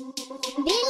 Billy